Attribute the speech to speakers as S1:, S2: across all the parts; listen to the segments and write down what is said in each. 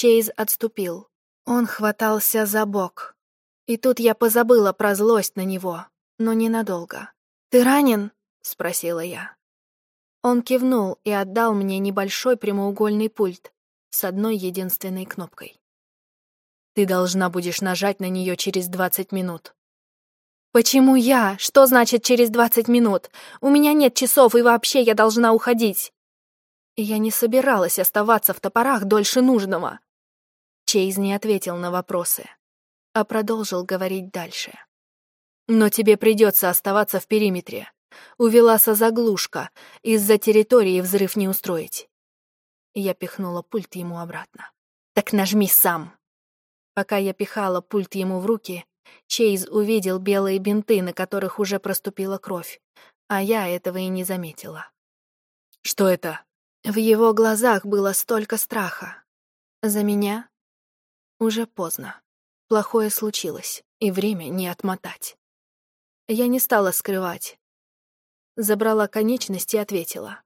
S1: Чейз отступил. Он хватался за бок. И тут я позабыла про злость на него, но ненадолго. «Ты ранен?» — спросила я. Он кивнул и отдал мне небольшой прямоугольный пульт с одной единственной кнопкой. «Ты должна будешь нажать на нее через 20 минут». «Почему я? Что значит через 20 минут? У меня нет часов, и вообще я должна уходить». Я не собиралась оставаться в топорах дольше нужного. Чейз не ответил на вопросы, а продолжил говорить дальше. «Но тебе придется оставаться в периметре. У Веласа заглушка, из-за территории взрыв не устроить». Я пихнула пульт ему обратно. «Так нажми сам!» Пока я пихала пульт ему в руки, Чейз увидел белые бинты, на которых уже проступила кровь, а я этого и не заметила. «Что это?» В его глазах было столько страха. За меня уже поздно. Плохое случилось, и время не отмотать. Я не стала скрывать. Забрала конечность и ответила.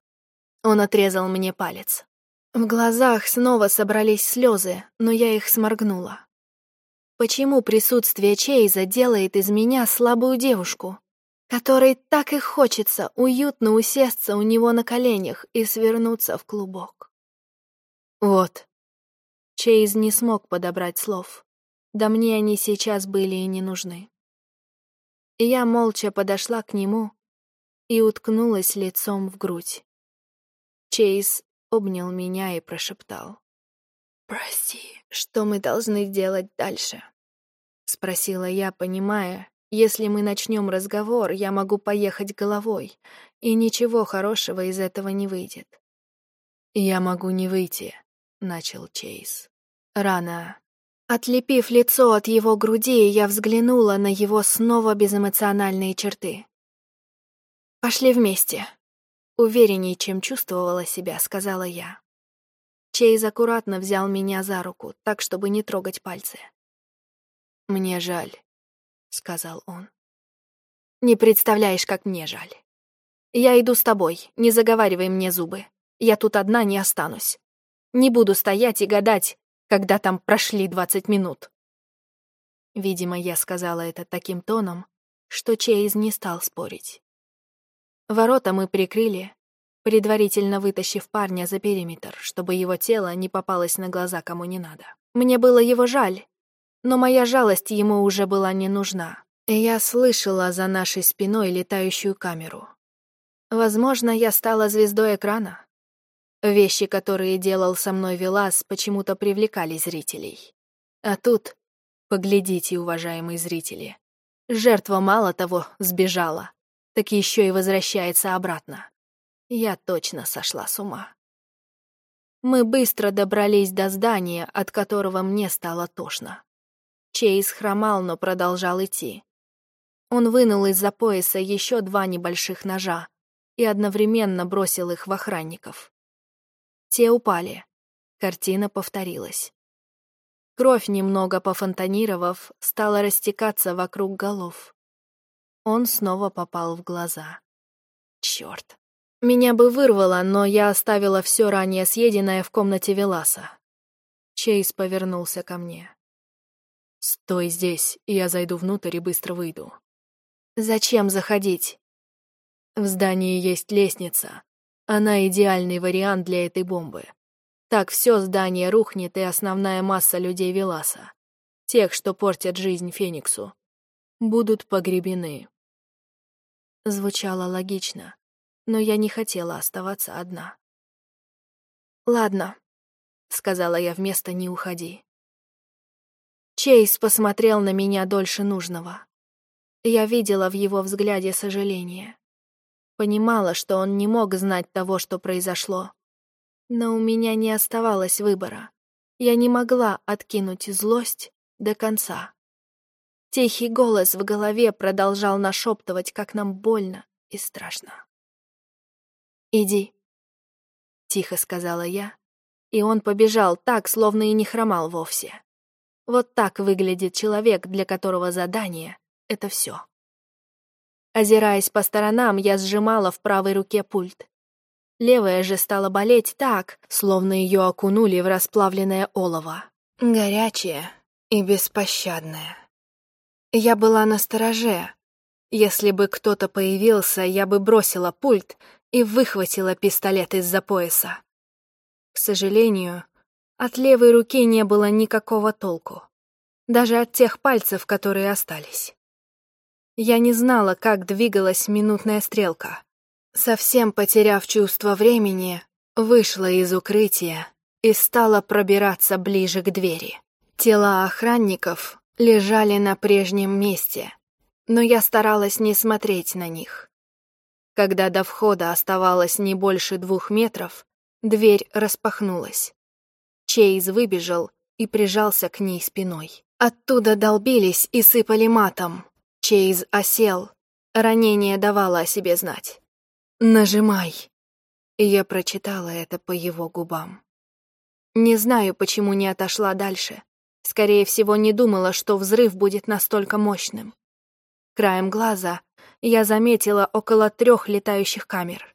S1: Он отрезал мне палец. В глазах снова собрались слезы, но я их сморгнула. Почему присутствие Чейза делает из меня слабую девушку, которой так и хочется уютно усесться у него на коленях и свернуться в клубок? Вот, Чейз не смог подобрать слов. Да мне они сейчас были и не нужны. И я молча подошла к нему и уткнулась лицом в грудь. Чейз обнял меня и прошептал. «Прости, что мы должны делать дальше?» Спросила я, понимая, если мы начнем разговор, я могу поехать головой, и ничего хорошего из этого не выйдет. «Я могу не выйти», — начал Чейз. Рано. Отлепив лицо от его груди, я взглянула на его снова безэмоциональные черты. «Пошли вместе», — увереннее, чем чувствовала себя, сказала я. Чейз аккуратно взял меня за руку, так, чтобы не трогать пальцы. «Мне жаль», — сказал он. «Не представляешь, как мне жаль. Я иду с тобой, не заговаривай мне зубы. Я тут одна не останусь. Не буду стоять и гадать, когда там прошли двадцать минут. Видимо, я сказала это таким тоном, что Чейз не стал спорить. Ворота мы прикрыли, предварительно вытащив парня за периметр, чтобы его тело не попалось на глаза кому не надо. Мне было его жаль, но моя жалость ему уже была не нужна, я слышала за нашей спиной летающую камеру. Возможно, я стала звездой экрана. Вещи, которые делал со мной Велас, почему-то привлекали зрителей. А тут, поглядите, уважаемые зрители, жертва мало того сбежала, так еще и возвращается обратно. Я точно сошла с ума. Мы быстро добрались до здания, от которого мне стало тошно. Чейз хромал, но продолжал идти. Он вынул из-за пояса еще два небольших ножа и одновременно бросил их в охранников. Те упали. Картина повторилась. Кровь, немного пофонтанировав, стала растекаться вокруг голов. Он снова попал в глаза. Черт. Меня бы вырвало, но я оставила все ранее съеденное в комнате Веласа. Чейз повернулся ко мне. «Стой здесь, и я зайду внутрь и быстро выйду». «Зачем заходить?» «В здании есть лестница. Она идеальный вариант для этой бомбы. Так все здание рухнет, и основная масса людей Веласа, тех, что портят жизнь Фениксу, будут погребены. Звучало логично, но я не хотела оставаться одна. «Ладно», — сказала я вместо «не уходи». Чейз посмотрел на меня дольше нужного. Я видела в его взгляде сожаление. Понимала, что он не мог знать того, что произошло. Но у меня не оставалось выбора. Я не могла откинуть злость до конца. Тихий голос в голове продолжал нашептывать, как нам больно и страшно. «Иди», — тихо сказала я, и он побежал так, словно и не хромал вовсе. Вот так выглядит человек, для которого задание — это все. Озираясь по сторонам, я сжимала в правой руке пульт. Левая же стала болеть так, словно ее окунули в расплавленное олово. Горячее и беспощадное. Я была на стороже. Если бы кто-то появился, я бы бросила пульт и выхватила пистолет из-за пояса. К сожалению, от левой руки не было никакого толку. Даже от тех пальцев, которые остались. Я не знала, как двигалась минутная стрелка. Совсем потеряв чувство времени, вышла из укрытия и стала пробираться ближе к двери. Тела охранников лежали на прежнем месте, но я старалась не смотреть на них. Когда до входа оставалось не больше двух метров, дверь распахнулась. Чейз выбежал и прижался к ней спиной. Оттуда долбились и сыпали матом. Чейз осел. Ранение давало о себе знать. «Нажимай!» Я прочитала это по его губам. Не знаю, почему не отошла дальше. Скорее всего, не думала, что взрыв будет настолько мощным. Краем глаза я заметила около трех летающих камер.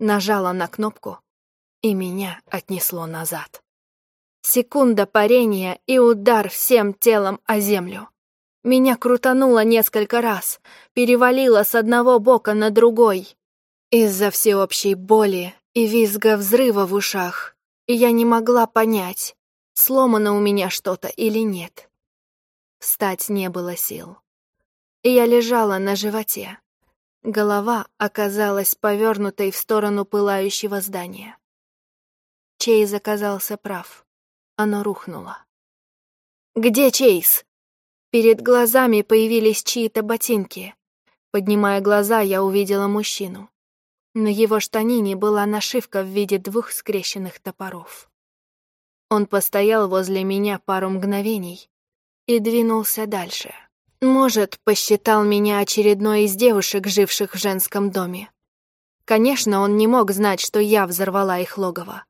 S1: Нажала на кнопку, и меня отнесло назад. Секунда парения и удар всем телом о землю. Меня крутануло несколько раз, перевалило с одного бока на другой. Из-за всеобщей боли и визга взрыва в ушах я не могла понять, сломано у меня что-то или нет. Встать не было сил. Я лежала на животе. Голова оказалась повернутой в сторону пылающего здания. Чейз оказался прав. Оно рухнуло. «Где Чейз?» Перед глазами появились чьи-то ботинки. Поднимая глаза, я увидела мужчину. На его штанине была нашивка в виде двух скрещенных топоров. Он постоял возле меня пару мгновений и двинулся дальше. Может, посчитал меня очередной из девушек, живших в женском доме. Конечно, он не мог знать, что я взорвала их логово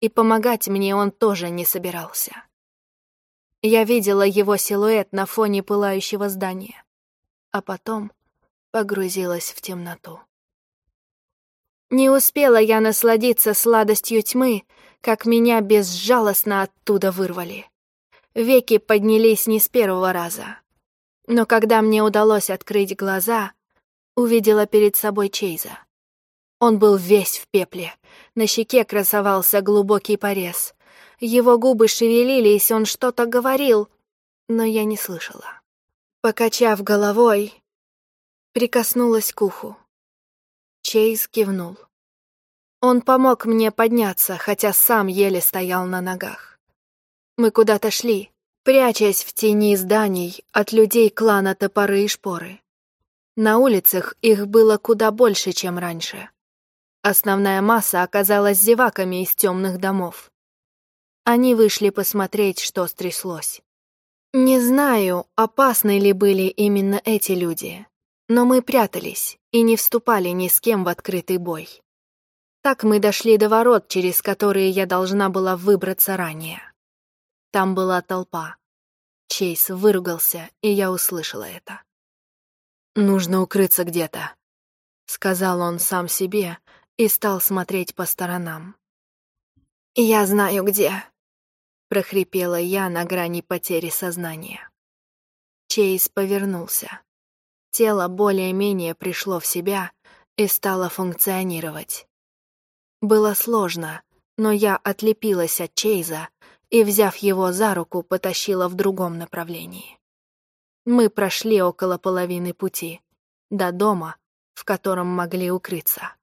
S1: и помогать мне он тоже не собирался. Я видела его силуэт на фоне пылающего здания, а потом погрузилась в темноту. Не успела я насладиться сладостью тьмы, как меня безжалостно оттуда вырвали. Веки поднялись не с первого раза. Но когда мне удалось открыть глаза, увидела перед собой Чейза. Он был весь в пепле. На щеке красовался глубокий порез. Его губы шевелились, он что-то говорил, но я не слышала. Покачав головой, прикоснулась к уху. Чейз кивнул. Он помог мне подняться, хотя сам еле стоял на ногах. Мы куда-то шли, прячась в тени зданий от людей клана Топоры и Шпоры. На улицах их было куда больше, чем раньше. Основная масса оказалась зеваками из темных домов. Они вышли посмотреть, что стряслось. Не знаю, опасны ли были именно эти люди, но мы прятались и не вступали ни с кем в открытый бой. Так мы дошли до ворот, через которые я должна была выбраться ранее. Там была толпа. Чейз выругался, и я услышала это. «Нужно укрыться где-то», — сказал он сам себе, и стал смотреть по сторонам. «Я знаю, где», — прохрипела я на грани потери сознания. Чейз повернулся. Тело более-менее пришло в себя и стало функционировать. Было сложно, но я отлепилась от Чейза и, взяв его за руку, потащила в другом направлении. Мы прошли около половины пути, до дома, в котором могли укрыться.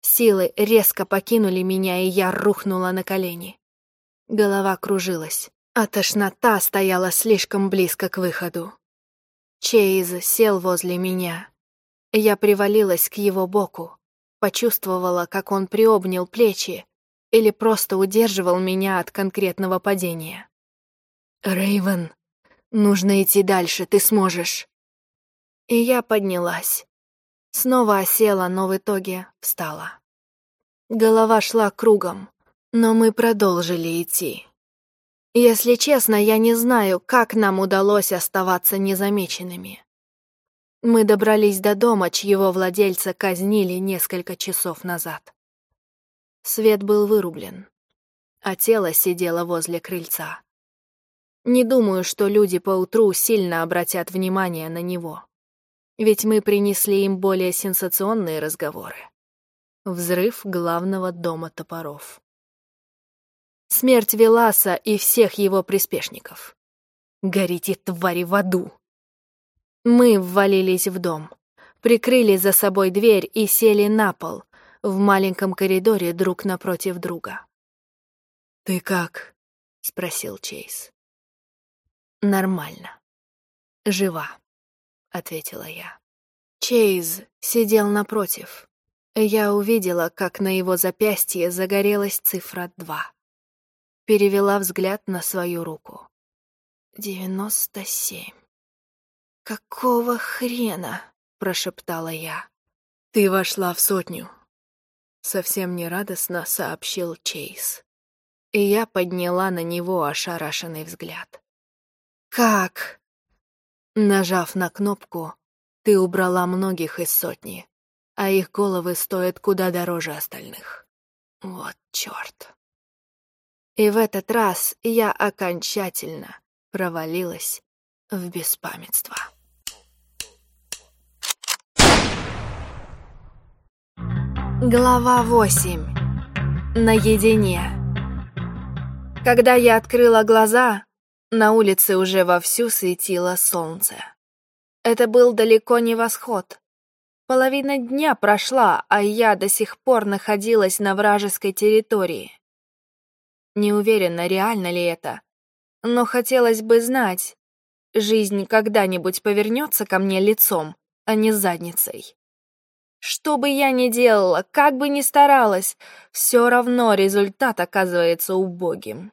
S1: Силы резко покинули меня, и я рухнула на колени. Голова кружилась, а тошнота стояла слишком близко к выходу. Чейз сел возле меня. Я привалилась к его боку, почувствовала, как он приобнял плечи или просто удерживал меня от конкретного падения. Рейвен, нужно идти дальше, ты сможешь. И я поднялась. Снова осела, но в итоге встала. Голова шла кругом, но мы продолжили идти. Если честно, я не знаю, как нам удалось оставаться незамеченными. Мы добрались до дома, чьего владельца казнили несколько часов назад. Свет был вырублен, а тело сидело возле крыльца. Не думаю, что люди поутру сильно обратят внимание на него. Ведь мы принесли им более сенсационные разговоры. Взрыв главного дома топоров. Смерть Веласа и всех его приспешников. Горите, твари, в аду! Мы ввалились в дом, прикрыли за собой дверь и сели на пол, в маленьком коридоре друг напротив друга. «Ты как?» — спросил Чейз. «Нормально. Жива», — ответила я. Чейз сидел напротив. Я увидела, как на его запястье загорелась цифра два. Перевела взгляд на свою руку. «Девяносто семь». «Какого хрена?» — прошептала я. «Ты вошла в сотню», — совсем нерадостно сообщил Чейз. И я подняла на него ошарашенный взгляд. «Как?» Нажав на кнопку, ты убрала многих из сотни, а их головы стоят куда дороже остальных. Вот чёрт. И в этот раз я окончательно провалилась в беспамятство. Глава 8. Наедине. Когда я открыла глаза, на улице уже вовсю светило солнце. Это был далеко не восход. Половина дня прошла, а я до сих пор находилась на вражеской территории. Не уверена, реально ли это, но хотелось бы знать, жизнь когда-нибудь повернется ко мне лицом, а не задницей. Что бы я ни делала, как бы ни старалась, все равно результат оказывается убогим.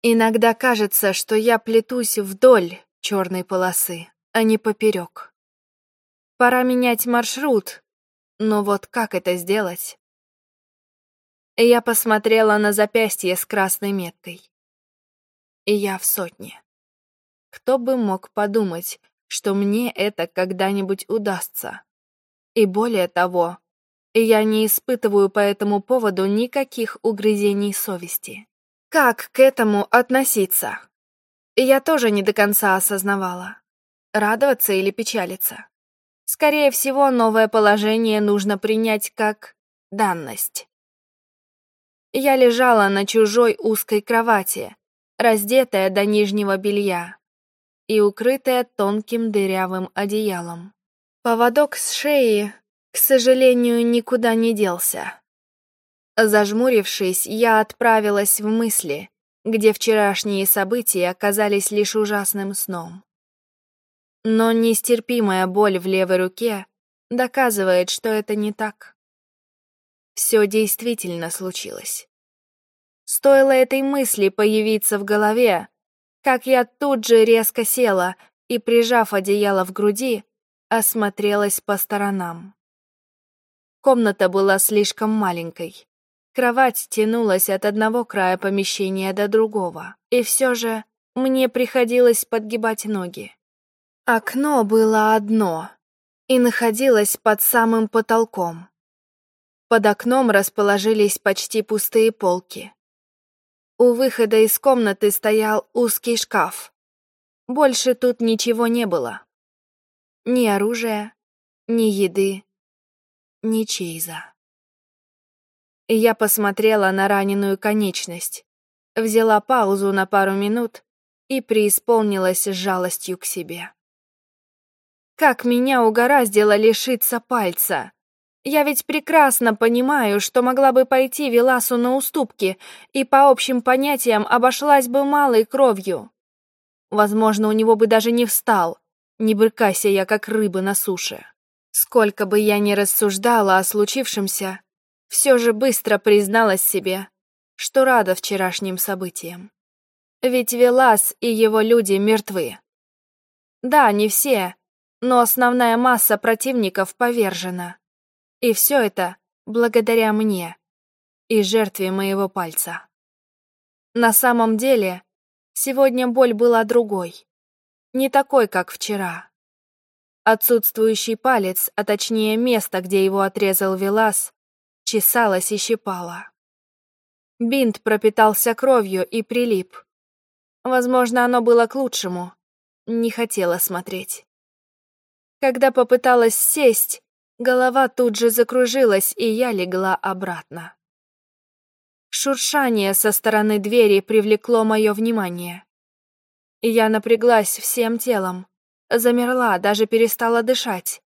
S1: Иногда кажется, что я плетусь вдоль черной полосы, а не поперек. Пора менять маршрут, но вот как это сделать? Я посмотрела на запястье с красной меткой. И я в сотне. Кто бы мог подумать, что мне это когда-нибудь удастся? И более того, я не испытываю по этому поводу никаких угрызений совести. Как к этому относиться? Я тоже не до конца осознавала. Радоваться или печалиться? Скорее всего, новое положение нужно принять как данность. Я лежала на чужой узкой кровати, раздетая до нижнего белья и укрытая тонким дырявым одеялом. Поводок с шеи, к сожалению, никуда не делся. Зажмурившись, я отправилась в мысли, где вчерашние события оказались лишь ужасным сном. Но нестерпимая боль в левой руке доказывает, что это не так. Все действительно случилось. Стоило этой мысли появиться в голове, как я тут же резко села и, прижав одеяло в груди, осмотрелась по сторонам. Комната была слишком маленькой. Кровать тянулась от одного края помещения до другого, и все же мне приходилось подгибать ноги. Окно было одно и находилось под самым потолком. Под окном расположились почти пустые полки. У выхода из комнаты стоял узкий шкаф. Больше тут ничего не было. Ни оружия, ни еды, ни чейза. Я посмотрела на раненую конечность, взяла паузу на пару минут и преисполнилась жалостью к себе. Как меня угораздило лишиться пальца. Я ведь прекрасно понимаю, что могла бы пойти Веласу на уступки и по общим понятиям обошлась бы малой кровью. Возможно, у него бы даже не встал, не брыкайся я, как рыба на суше. Сколько бы я ни рассуждала о случившемся, все же быстро призналась себе, что рада вчерашним событиям. Ведь Велас и его люди мертвы. Да, не все, но основная масса противников повержена. И все это благодаря мне и жертве моего пальца. На самом деле, сегодня боль была другой не такой, как вчера. Отсутствующий палец, а точнее место, где его отрезал Велас, чесалось и щипало. Бинт пропитался кровью и прилип. Возможно, оно было к лучшему. Не хотела смотреть. Когда попыталась сесть, голова тут же закружилась, и я легла обратно. Шуршание со стороны двери привлекло мое внимание. Я напряглась всем телом, замерла, даже перестала дышать.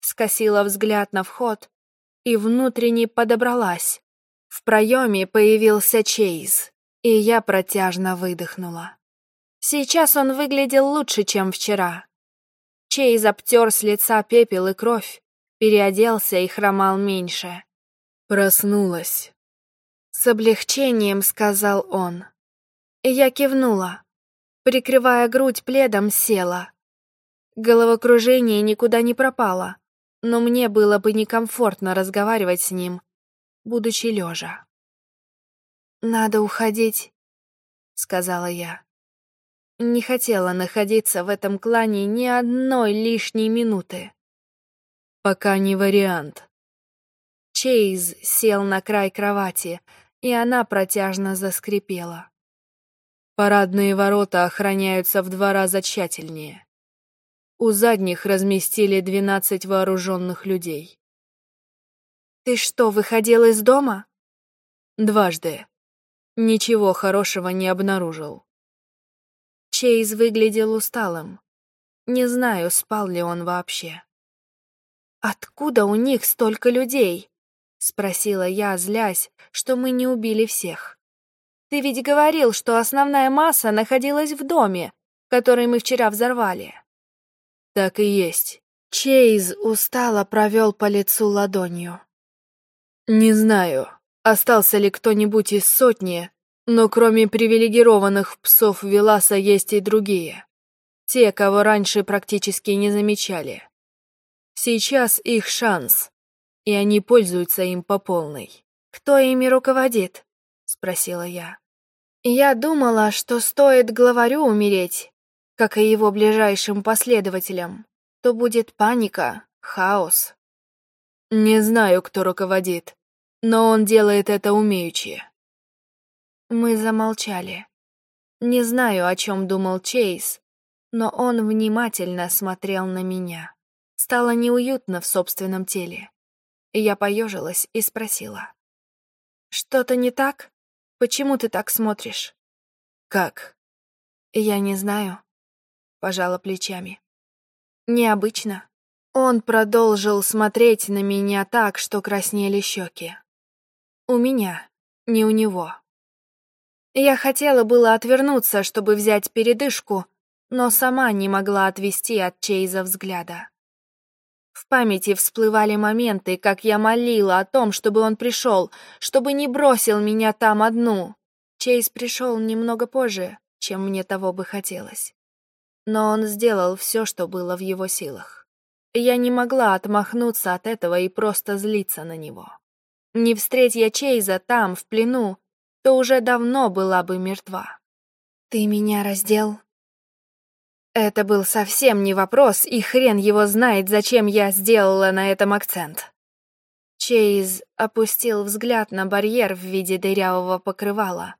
S1: Скосила взгляд на вход и внутренне подобралась. В проеме появился Чейз, и я протяжно выдохнула. Сейчас он выглядел лучше, чем вчера. Чейз обтер с лица пепел и кровь, переоделся и хромал меньше.
S2: Проснулась.
S1: С облегчением сказал он. Я кивнула. Прикрывая грудь пледом, села. Головокружение никуда не пропало, но мне было бы некомфортно разговаривать с ним, будучи лежа. «Надо уходить», — сказала я. Не хотела находиться в этом клане ни одной лишней минуты.
S2: Пока не вариант.
S1: Чейз сел на край кровати, и она протяжно заскрипела.
S2: Парадные ворота охраняются в два раза тщательнее. У задних разместили двенадцать вооруженных людей.
S1: «Ты что, выходил из дома?»
S2: «Дважды. Ничего хорошего не обнаружил».
S1: Чейз выглядел усталым. Не знаю, спал ли он вообще. «Откуда у них столько людей?» — спросила я, злясь, что мы не убили всех. «Ты ведь говорил, что основная масса находилась в доме, который мы вчера взорвали».
S2: «Так и есть».
S1: Чейз устало провел по лицу ладонью.
S2: «Не знаю, остался ли кто-нибудь из сотни, но кроме привилегированных псов Веласа есть и другие. Те, кого раньше практически не замечали. Сейчас их шанс, и они пользуются им по полной.
S1: «Кто ими руководит?» — спросила я. Я думала, что стоит главарю умереть, как и его ближайшим последователям, то будет паника, хаос.
S2: Не знаю, кто руководит, но он делает это умеючи.
S1: Мы замолчали. Не знаю, о чем думал Чейз, но он внимательно смотрел на меня. Стало неуютно в собственном теле. Я поежилась и спросила. «Что-то не так? Почему ты так смотришь?»
S2: «Как?»
S1: «Я не знаю», — пожала плечами. «Необычно». Он продолжил смотреть на меня так, что краснели щеки. У меня, не у него. Я хотела было отвернуться, чтобы взять передышку, но сама не могла отвести от Чейза взгляда. В памяти всплывали моменты, как я молила о том, чтобы он пришел, чтобы не бросил меня там одну. Чейз пришел немного позже, чем мне того бы хотелось. Но он сделал все, что было в его силах. Я не могла отмахнуться от этого и просто злиться на него. Не встреть я Чейза там, в плену, то уже давно была бы мертва. «Ты меня раздел?» Это был совсем не вопрос, и хрен его знает, зачем я сделала на этом акцент. Чейз опустил взгляд на барьер в виде дырявого покрывала,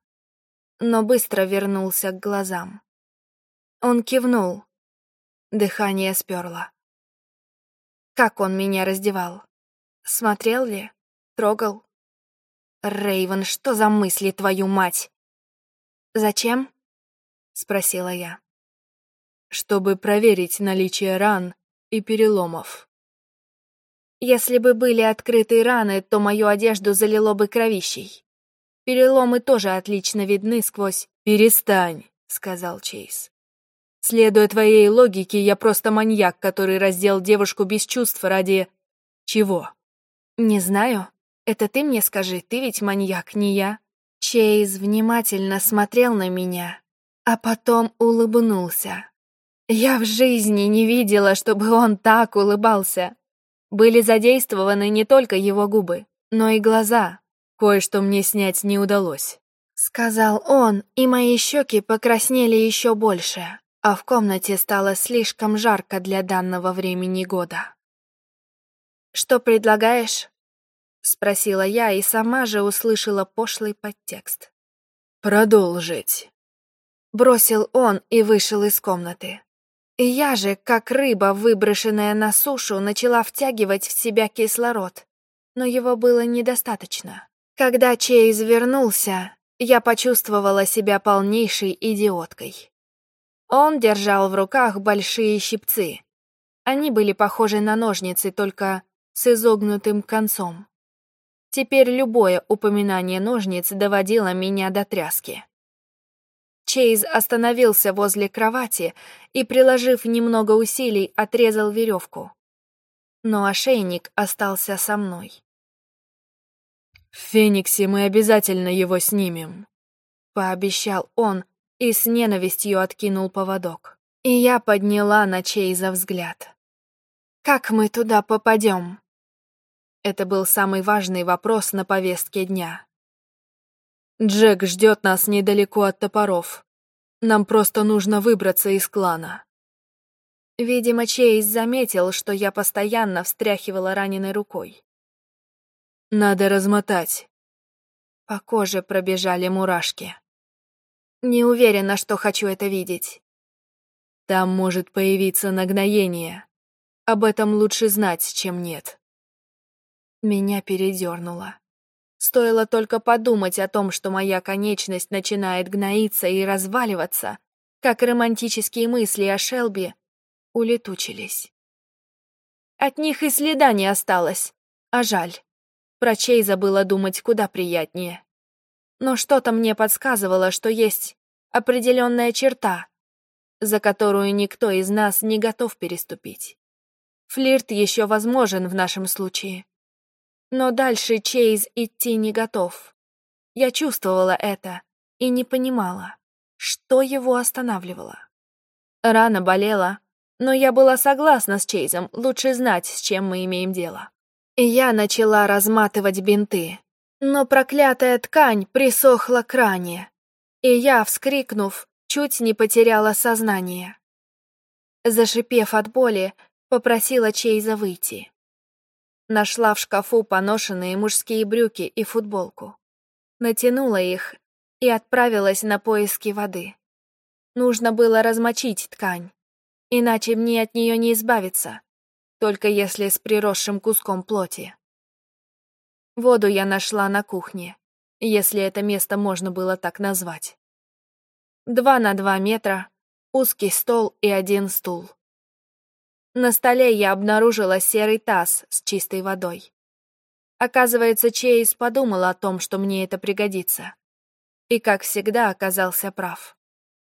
S1: но быстро вернулся к глазам. Он кивнул. Дыхание сперло. Как он меня раздевал? Смотрел ли? Трогал? Рейвен, что за мысли, твою мать? Зачем? Спросила я.
S2: Чтобы проверить наличие ран и переломов.
S1: Если бы были открыты раны, то мою одежду залило бы кровищей. Переломы тоже отлично видны сквозь...
S2: «Перестань», — сказал Чейз. «Следуя твоей логике, я просто маньяк, который раздел девушку без чувств ради... чего?»
S1: «Не знаю. Это ты мне скажи, ты ведь маньяк, не я. Чейз внимательно смотрел на меня, а потом улыбнулся. Я в жизни не видела, чтобы он так улыбался. Были задействованы не только его губы, но и глаза.
S2: Кое-что мне снять не удалось.
S1: Сказал он, и мои щеки покраснели еще больше, а в комнате стало слишком жарко для данного времени года. «Что предлагаешь?» Спросила я и сама же услышала пошлый подтекст.
S2: «Продолжить».
S1: Бросил он и вышел из комнаты. Я же, как рыба, выброшенная на сушу, начала втягивать в себя кислород. Но его было недостаточно. Когда Чейз вернулся, я почувствовала себя полнейшей идиоткой. Он держал в руках большие щипцы. Они были похожи на ножницы, только с изогнутым концом. Теперь любое упоминание ножниц доводило меня до тряски. Чейз остановился возле кровати и, приложив немного усилий, отрезал веревку. Но ошейник остался со мной.
S2: «В Фениксе мы обязательно его снимем», —
S1: пообещал он и с ненавистью откинул поводок. И я подняла на Чейза взгляд. «Как мы туда попадем?» Это был самый важный вопрос на повестке дня.
S2: Джек ждет нас недалеко от топоров. Нам просто нужно выбраться из клана.
S1: Видимо, Чейз заметил, что я постоянно встряхивала раненой рукой.
S2: Надо размотать.
S1: По коже пробежали мурашки. Не уверена, что хочу это видеть.
S2: Там может появиться нагноение. Об этом лучше знать, чем нет.
S1: Меня передернуло. Стоило только подумать о том, что моя конечность начинает гноиться и разваливаться, как романтические мысли о Шелби улетучились. От них и следа не осталось, а жаль. Про Чейза было думать куда приятнее. Но что-то мне подсказывало, что есть определенная черта, за которую никто из нас не готов переступить. Флирт еще возможен в нашем случае. Но дальше Чейз идти не готов. Я чувствовала это и не понимала, что его останавливало. Рана болела, но я была согласна с Чейзом, лучше знать, с чем мы имеем дело. Я начала разматывать бинты, но проклятая ткань присохла к ране, и я, вскрикнув, чуть не потеряла сознание. Зашипев от боли, попросила Чейза выйти. Нашла в шкафу поношенные мужские брюки и футболку. Натянула их и отправилась на поиски воды. Нужно было размочить ткань, иначе мне от нее не избавиться, только если с приросшим куском плоти. Воду я нашла на кухне, если это место можно было так назвать. Два на два метра, узкий стол и один стул. На столе я обнаружила серый таз с чистой водой. Оказывается, Чейз подумал о том, что мне это пригодится. И, как всегда, оказался прав.